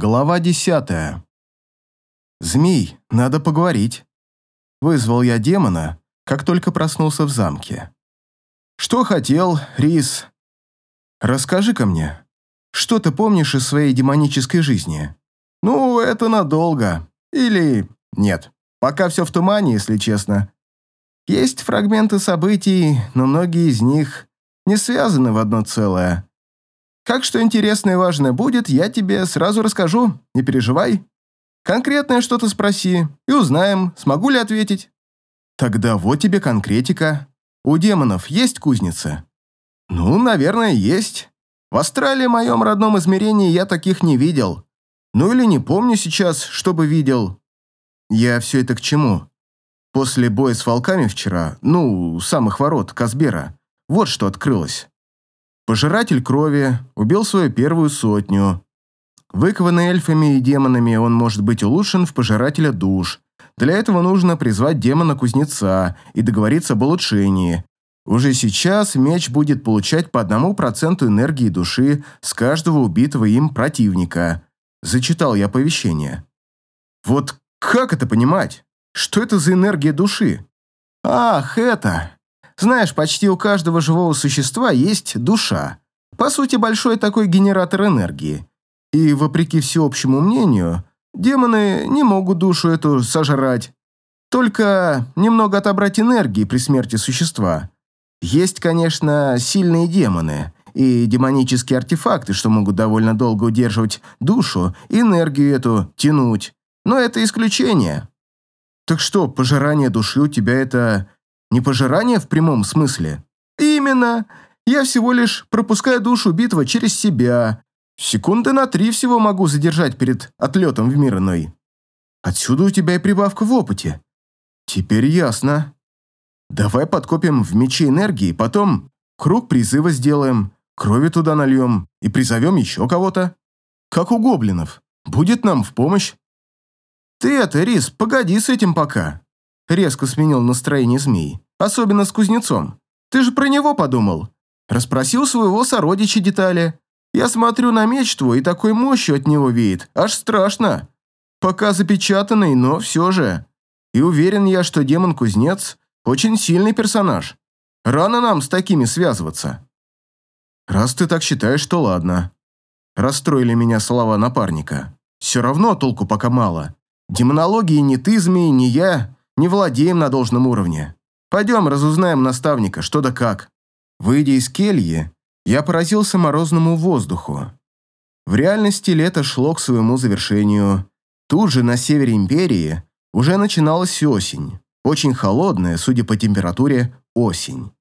Глава десятая. «Змей, надо поговорить». Вызвал я демона, как только проснулся в замке. «Что хотел, Рис? Расскажи-ка мне, что ты помнишь из своей демонической жизни? Ну, это надолго. Или нет, пока все в тумане, если честно. Есть фрагменты событий, но многие из них не связаны в одно целое. Как что интересное и важное будет, я тебе сразу расскажу, не переживай. Конкретное что-то спроси, и узнаем, смогу ли ответить. Тогда вот тебе конкретика. У демонов есть кузницы? Ну, наверное, есть. В Австралии, моем родном измерении, я таких не видел. Ну или не помню сейчас, чтобы видел. Я все это к чему? После боя с волками вчера, ну, самых ворот, Казбера, вот что открылось. Пожиратель крови убил свою первую сотню. Выкованный эльфами и демонами, он может быть улучшен в пожирателя душ. Для этого нужно призвать демона-кузнеца и договориться об улучшении. Уже сейчас меч будет получать по одному проценту энергии души с каждого убитого им противника. Зачитал я оповещение. Вот как это понимать? Что это за энергия души? Ах, это... Знаешь, почти у каждого живого существа есть душа. По сути, большой такой генератор энергии. И, вопреки всеобщему мнению, демоны не могут душу эту сожрать. Только немного отобрать энергии при смерти существа. Есть, конечно, сильные демоны и демонические артефакты, что могут довольно долго удерживать душу и энергию эту тянуть. Но это исключение. Так что, пожирание души у тебя это не пожирание в прямом смысле? Именно. Я всего лишь пропускаю душу битвы через себя. Секунды на три всего могу задержать перед отлетом в мир иной. Отсюда у тебя и прибавка в опыте. Теперь ясно. Давай подкопим в мече энергии, потом круг призыва сделаем, крови туда нальем и призовем еще кого-то. Как у гоблинов. Будет нам в помощь. Ты это, Рис, погоди с этим пока. Резко сменил настроение змей. Особенно с кузнецом. Ты же про него подумал. Расспросил своего сородича детали. Я смотрю на меч твой, и такой мощью от него веет. Аж страшно. Пока запечатанный, но все же. И уверен я, что демон-кузнец очень сильный персонаж. Рано нам с такими связываться. Раз ты так считаешь, то ладно. Расстроили меня слова напарника. Все равно толку пока мало. Демонологии ни ты, змей, ни я не владеем на должном уровне. Пойдем, разузнаем наставника, что да как». Выйдя из кельи, я поразился морозному воздуху. В реальности лето шло к своему завершению. Тут же, на севере империи, уже начиналась осень. Очень холодная, судя по температуре, осень.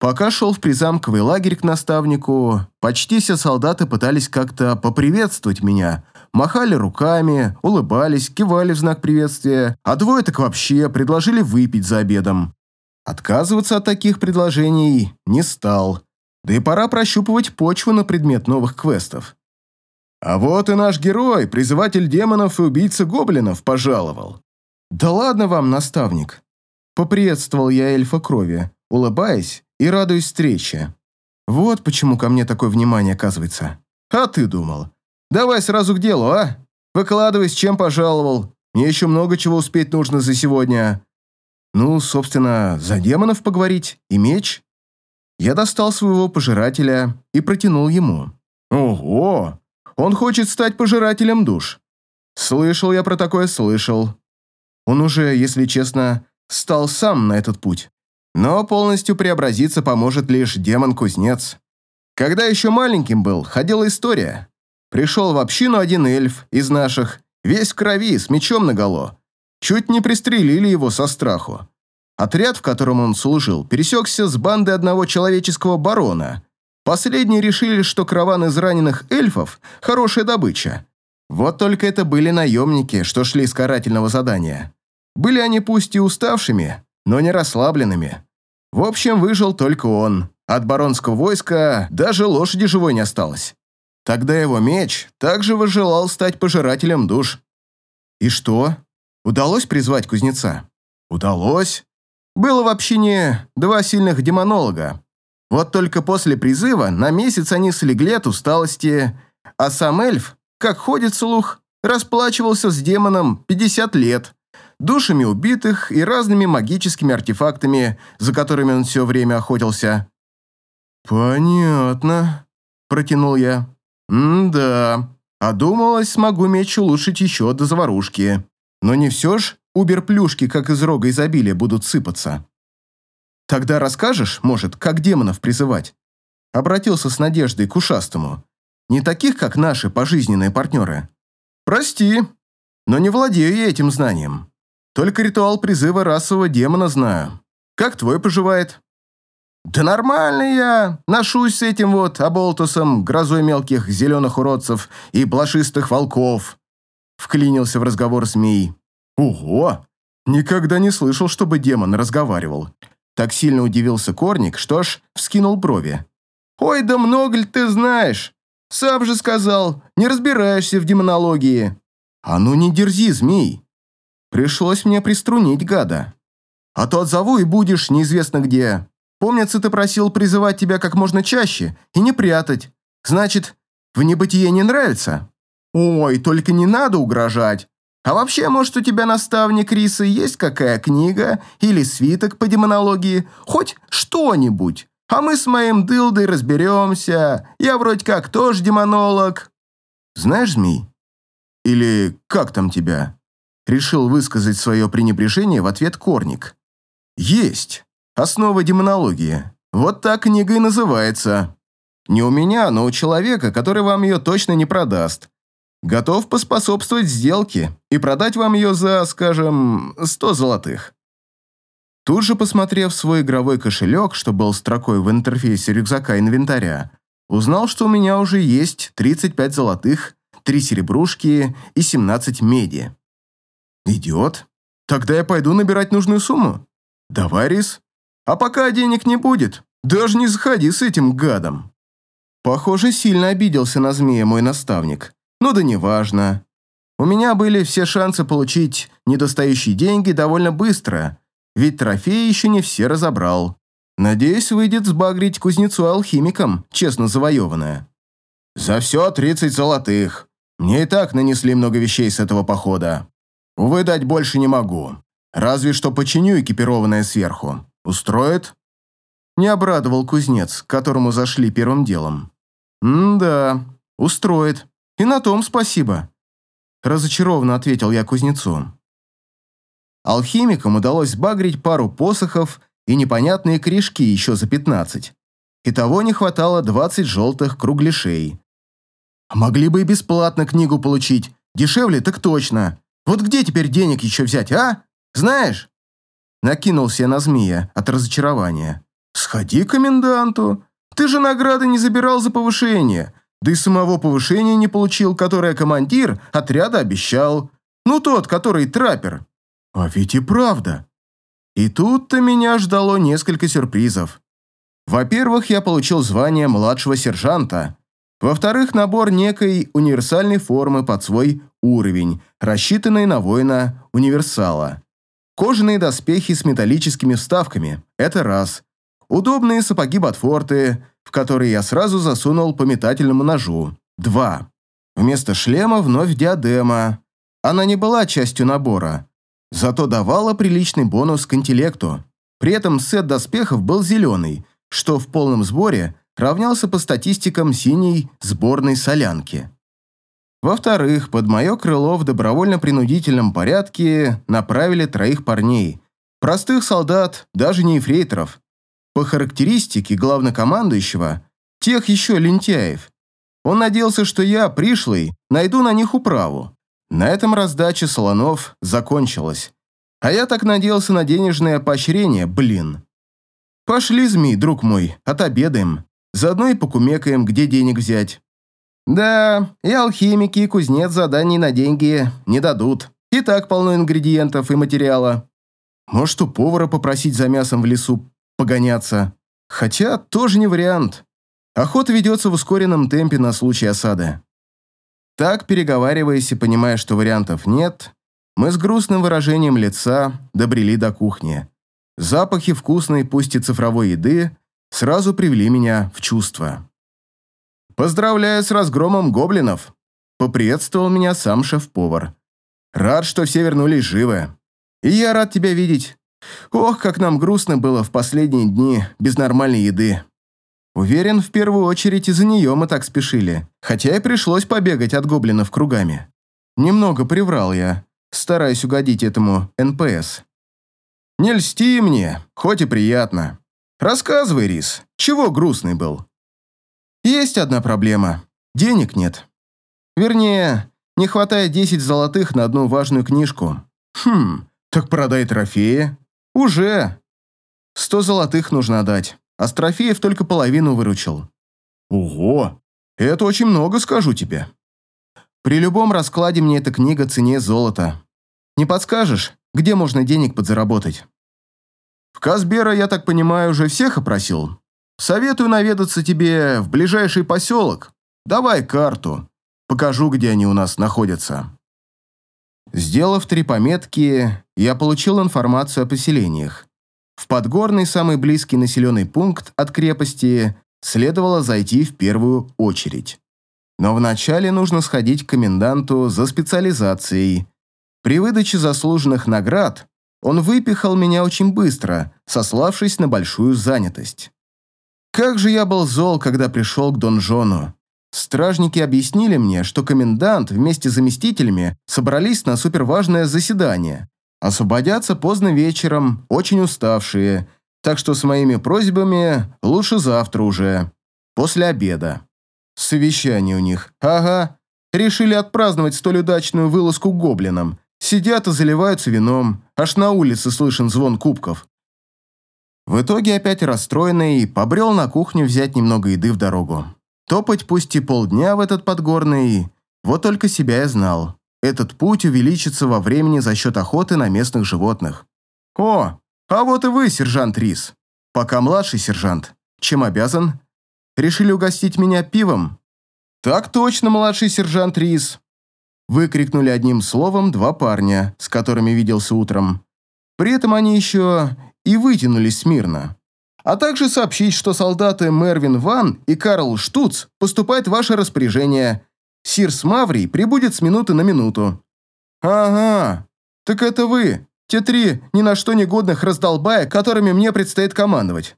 Пока шел в призамковый лагерь к наставнику, почти все солдаты пытались как-то поприветствовать меня, махали руками, улыбались, кивали в знак приветствия, а двое так вообще предложили выпить за обедом. Отказываться от таких предложений не стал, да и пора прощупывать почву на предмет новых квестов. А вот и наш герой, призыватель демонов и убийца гоблинов, пожаловал. «Да ладно вам, наставник!» Поприветствовал я эльфа крови, улыбаясь и радуясь встрече. Вот почему ко мне такое внимание оказывается. А ты думал, Давай сразу к делу, а? Выкладывай, с чем пожаловал. Мне еще много чего успеть нужно за сегодня. Ну, собственно, за демонов поговорить и меч. Я достал своего пожирателя и протянул ему. Ого! Он хочет стать пожирателем душ. Слышал я про такое, слышал. Он уже, если честно, стал сам на этот путь. Но полностью преобразиться поможет лишь демон-кузнец. Когда еще маленьким был, ходила история. Пришел в общину один эльф из наших, весь в крови, с мечом наголо. Чуть не пристрелили его со страху. Отряд, в котором он служил, пересекся с бандой одного человеческого барона. Последние решили, что караван из раненых эльфов – хорошая добыча. Вот только это были наемники, что шли с карательного задания. Были они пусть и уставшими, но не расслабленными. В общем, выжил только он. От баронского войска даже лошади живой не осталось. Тогда его меч также выжелал стать пожирателем душ. И что? Удалось призвать кузнеца? Удалось. Было в общине два сильных демонолога. Вот только после призыва на месяц они слегли от усталости, а сам эльф как ходит слух, расплачивался с демоном 50 лет, душами убитых и разными магическими артефактами, за которыми он все время охотился. «Понятно», — протянул я. «М-да, а думалось, смогу меч улучшить еще до заварушки. Но не все ж убер-плюшки, как из рога изобилия, будут сыпаться». «Тогда расскажешь, может, как демонов призывать?» Обратился с надеждой к ушастому. «Не таких, как наши пожизненные партнеры». «Прости, но не владею я этим знанием. Только ритуал призыва расового демона знаю. Как твой поживает?» «Да нормально я. Ношусь с этим вот оболтусом, грозой мелких зеленых уродцев и блошистых волков», — вклинился в разговор змей. «Ого! Никогда не слышал, чтобы демон разговаривал». Так сильно удивился Корник, что аж вскинул брови. «Ой, да много ли ты знаешь? Сам же сказал, не разбираешься в демонологии». «А ну не дерзи, змей!» Пришлось мне приструнить гада. «А то отзову и будешь неизвестно где. Помнится, ты просил призывать тебя как можно чаще и не прятать. Значит, в небытие не нравится? Ой, только не надо угрожать. А вообще, может, у тебя, наставник Риса, есть какая книга или свиток по демонологии? Хоть что-нибудь. А мы с моим дылдой разберемся. Я вроде как тоже демонолог. Знаешь, Змей? Или как там тебя? Решил высказать свое пренебрежение в ответ Корник. Есть. Основа демонологии. Вот так книга и называется. Не у меня, но у человека, который вам ее точно не продаст. Готов поспособствовать сделке и продать вам ее за, скажем, 100 золотых. Тут же, посмотрев свой игровой кошелек, что был строкой в интерфейсе рюкзака инвентаря, узнал, что у меня уже есть 35 золотых, 3 серебрушки и 17 меди. Идет. Тогда я пойду набирать нужную сумму. Давай, Рис. А пока денег не будет, даже не заходи с этим гадом. Похоже, сильно обиделся на змея мой наставник. Ну да неважно. У меня были все шансы получить недостающие деньги довольно быстро, ведь трофеи еще не все разобрал. Надеюсь, выйдет сбагрить кузнецу-алхимиком, честно завоеванное. За все 30 золотых. Мне и так нанесли много вещей с этого похода. Увы, дать больше не могу. Разве что починю экипированное сверху. Устроит? Не обрадовал кузнец, к которому зашли первым делом. «М-да, устроит. И на том спасибо», – разочарованно ответил я кузнецу. Алхимикам удалось сбагрить пару посохов и непонятные корешки еще за пятнадцать. Итого не хватало двадцать желтых кругляшей. Могли бы и бесплатно книгу получить. Дешевле так точно. Вот где теперь денег еще взять, а? Знаешь? Накинулся я на змея от разочарования. Сходи к коменданту. Ты же награды не забирал за повышение. Да и самого повышения не получил, которое командир отряда обещал. Ну, тот, который траппер. А ведь и правда. И тут-то меня ждало несколько сюрпризов. Во-первых, я получил звание младшего сержанта. Во-вторых, набор некой универсальной формы под свой уровень, рассчитанной на воина-универсала. Кожаные доспехи с металлическими вставками – это раз. Удобные сапоги Ботфорты, в которые я сразу засунул по метательному ножу. Два. Вместо шлема вновь диадема. Она не была частью набора, зато давала приличный бонус к интеллекту. При этом сет доспехов был зеленый, что в полном сборе равнялся по статистикам синей сборной солянки. Во-вторых, под мое крыло в добровольно-принудительном порядке направили троих парней. Простых солдат, даже не эфрейторов. По характеристике главнокомандующего, тех еще лентяев. Он надеялся, что я, пришлый, найду на них управу. На этом раздача слонов закончилась. А я так надеялся на денежное поощрение, блин. Пошли, змей, друг мой, отобедаем. Заодно и покумекаем, где денег взять. Да, и алхимики, и кузнец заданий на деньги не дадут. И так полно ингредиентов и материала. Может, у повара попросить за мясом в лесу погоняться. Хотя тоже не вариант. Охота ведется в ускоренном темпе на случай осады. Так, переговариваясь и понимая, что вариантов нет, мы с грустным выражением лица добрели до кухни. Запахи вкусной, пусть и цифровой еды, сразу привели меня в чувство. «Поздравляю с разгромом гоблинов!» Поприветствовал меня сам шеф-повар. Рад, что все вернулись живы. И я рад тебя видеть. Ох, как нам грустно было в последние дни без нормальной еды. Уверен, в первую очередь из-за нее мы так спешили, хотя и пришлось побегать от гоблинов кругами. Немного приврал я, стараясь угодить этому НПС. Не льсти мне, хоть и приятно. Рассказывай, Рис, чего грустный был? Есть одна проблема. Денег нет. Вернее, не хватает 10 золотых на одну важную книжку. Хм, так продай трофеи. Уже. 100 золотых нужно дать, а с трофеев только половину выручил. Ого, это очень много, скажу тебе. При любом раскладе мне эта книга цене золота. Не подскажешь, где можно денег подзаработать? В Казбера, я так понимаю, уже всех опросил. Советую наведаться тебе в ближайший поселок. Давай карту. Покажу, где они у нас находятся. Сделав три пометки, я получил информацию о поселениях. В Подгорный, самый близкий населенный пункт от крепости, следовало зайти в первую очередь. Но вначале нужно сходить к коменданту за специализацией. При выдаче заслуженных наград он выпихал меня очень быстро, сославшись на большую занятость. Как же я был зол, когда пришел к донжону. Стражники объяснили мне, что комендант вместе с заместителями собрались на суперважное заседание. Освободятся поздно вечером, очень уставшие, так что с моими просьбами лучше завтра уже, после обеда. Совещание у них. Ага. Решили отпраздновать столь удачную вылазку гоблинам. Сидят и заливаются вином. Аж на улице слышен звон кубков. В итоге опять расстроенный, побрел на кухню взять немного еды в дорогу. Топать пусть и полдня в этот подгорный, вот только себя я знал. Этот путь увеличится во времени за счет охоты на местных животных. О, а вот и вы, сержант Рис. Пока младший сержант. Чем обязан? Решили угостить меня пивом?» «Так точно, младший сержант Рис!» Выкрикнули одним словом два парня, с которыми виделся утром. При этом они еще и вытянулись смирно. А также сообщить, что солдаты Мервин Ван и Карл Штуц поступают в ваше распоряжение. Сирс Маврий прибудет с минуты на минуту. «Ага, так это вы, те три ни на что негодных раздолбая, которыми мне предстоит командовать.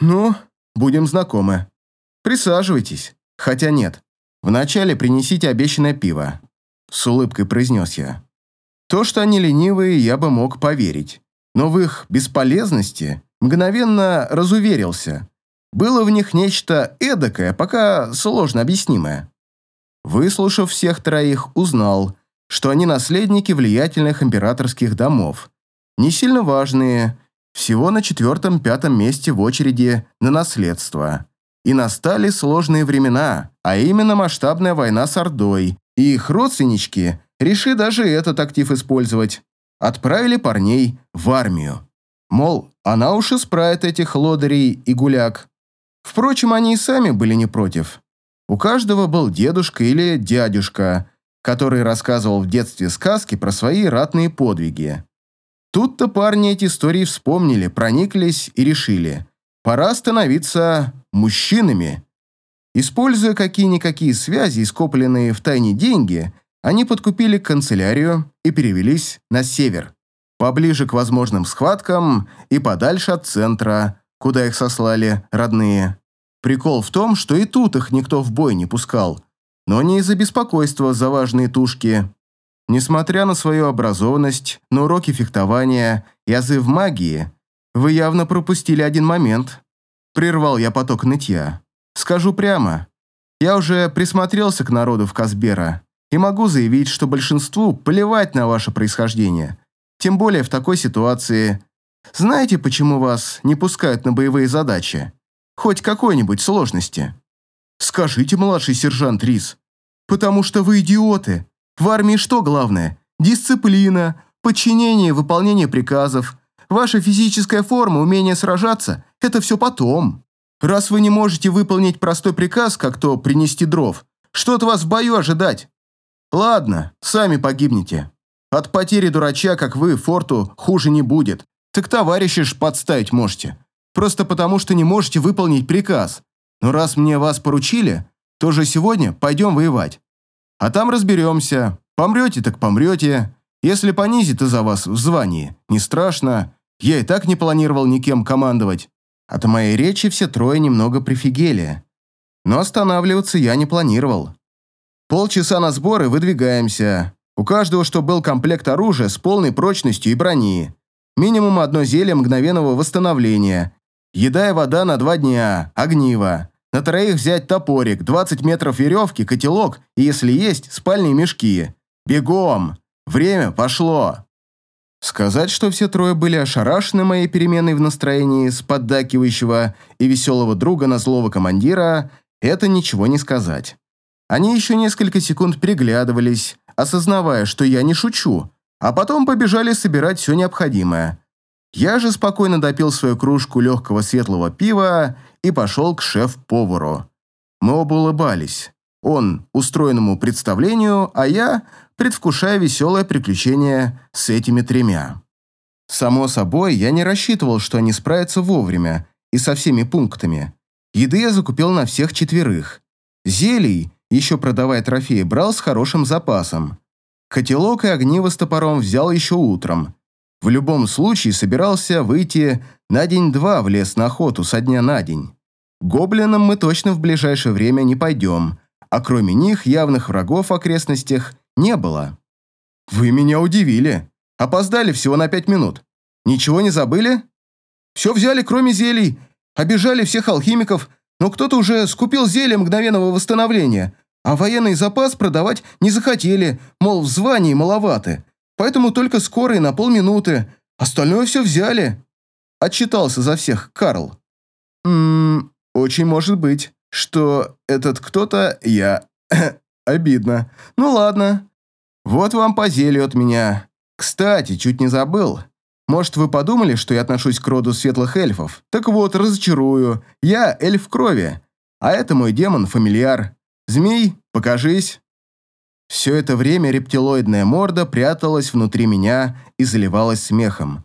Ну, будем знакомы». Присаживайтесь. Хотя нет. Вначале принесите обещанное пиво. С улыбкой произнес я. То, что они ленивые, я бы мог поверить. Но в их бесполезности мгновенно разуверился. Было в них нечто эдакое, пока сложно объяснимое. Выслушав всех троих, узнал, что они наследники влиятельных императорских домов. Не сильно важные, всего на четвертом-пятом месте в очереди на наследство. И настали сложные времена, а именно масштабная война с Ордой, и их родственнички решили даже этот актив использовать. Отправили парней в армию. Мол, она уж исправит этих лодырей и гуляк. Впрочем, они и сами были не против. У каждого был дедушка или дядюшка, который рассказывал в детстве сказки про свои ратные подвиги. Тут-то парни эти истории вспомнили, прониклись и решили. Пора становиться мужчинами. Используя какие-никакие связи скопленные в тайне деньги, они подкупили канцелярию и перевелись на север, поближе к возможным схваткам и подальше от центра, куда их сослали родные. Прикол в том, что и тут их никто в бой не пускал, но не из-за беспокойства за важные тушки. Несмотря на свою образованность, на уроки фехтования и азы в магии, вы явно пропустили один момент. Прервал я поток нытья. Скажу прямо, я уже присмотрелся к народу в Казбера и могу заявить, что большинству плевать на ваше происхождение. Тем более в такой ситуации. Знаете, почему вас не пускают на боевые задачи? Хоть какой-нибудь сложности? Скажите, младший сержант Рис. Потому что вы идиоты. В армии что главное? Дисциплина, подчинение выполнение приказов – Ваша физическая форма, умение сражаться – это все потом. Раз вы не можете выполнить простой приказ, как то принести дров, что от вас в бою ожидать? Ладно, сами погибнете. От потери дурача, как вы, форту хуже не будет. Так товарища ж подставить можете. Просто потому, что не можете выполнить приказ. Но раз мне вас поручили, то же сегодня пойдем воевать. А там разберемся. Помрете, так помрете. Если понизит из-за вас в звании, не страшно. Я и так не планировал никем командовать. От моей речи все трое немного прифигели. Но останавливаться я не планировал. Полчаса на сборы выдвигаемся. У каждого, что был комплект оружия с полной прочностью и брони. Минимум одно зелье мгновенного восстановления. Еда и вода на два дня, огниво. На троих взять топорик, 20 метров веревки, котелок и, если есть, спальные мешки. Бегом! Время пошло!» Сказать, что все трое были ошарашены моей переменой в настроении с поддакивающего и веселого друга на злого командира, это ничего не сказать. Они еще несколько секунд переглядывались, осознавая, что я не шучу, а потом побежали собирать все необходимое. Я же спокойно допил свою кружку легкого светлого пива и пошел к шеф-повару. Мы оба улыбались. Он устроенному представлению, а я предвкушая веселое приключение с этими тремя. Само собой, я не рассчитывал, что они справятся вовремя и со всеми пунктами. Еды я закупил на всех четверых. Зелий, еще продавая трофеи, брал с хорошим запасом. Котелок и огниво с топором взял еще утром. В любом случае собирался выйти на день-два в лес на охоту со дня на день. Гоблинам мы точно в ближайшее время не пойдем, а кроме них явных врагов в окрестностях не было. «Вы меня удивили. Опоздали всего на пять минут. Ничего не забыли? Все взяли, кроме зелий. Обижали всех алхимиков, но кто-то уже скупил зелье мгновенного восстановления, а военный запас продавать не захотели, мол, в звании маловаты. Поэтому только скорые на полминуты. Остальное все взяли». Отчитался за всех Карл. «Ммм, очень может быть, что этот кто-то я. Обидно. Ну ладно. Вот вам по зелью от меня. Кстати, чуть не забыл. Может, вы подумали, что я отношусь к роду светлых эльфов? Так вот, разочарую. Я эльф крови. А это мой демон-фамильяр. Змей, покажись. Все это время рептилоидная морда пряталась внутри меня и заливалась смехом.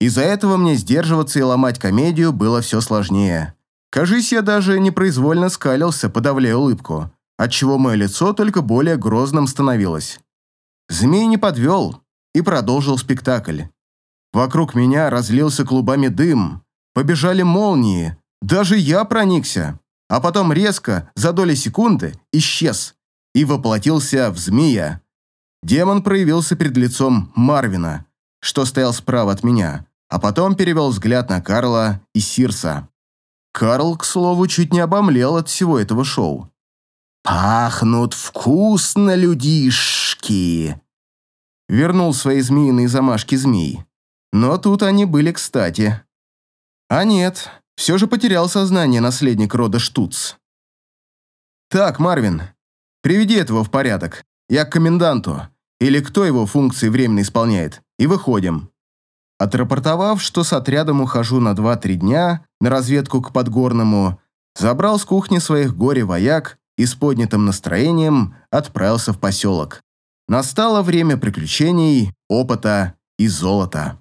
Из-за этого мне сдерживаться и ломать комедию было все сложнее. Кажись, я даже непроизвольно скалился, подавляя улыбку отчего мое лицо только более грозным становилось. Змей не подвел и продолжил спектакль. Вокруг меня разлился клубами дым, побежали молнии, даже я проникся, а потом резко, за доли секунды, исчез и воплотился в змея. Демон проявился перед лицом Марвина, что стоял справа от меня, а потом перевел взгляд на Карла и Сирса. Карл, к слову, чуть не обомлел от всего этого шоу. «Пахнут вкусно, людишки!» Вернул свои змеиные замашки змей. Но тут они были кстати. А нет, все же потерял сознание наследник рода Штуц. «Так, Марвин, приведи этого в порядок. Я к коменданту. Или кто его функции временно исполняет. И выходим». Отрапортовав, что с отрядом ухожу на 2-3 дня на разведку к Подгорному, забрал с кухни своих горе-вояк и с поднятым настроением отправился в поселок. Настало время приключений, опыта и золота.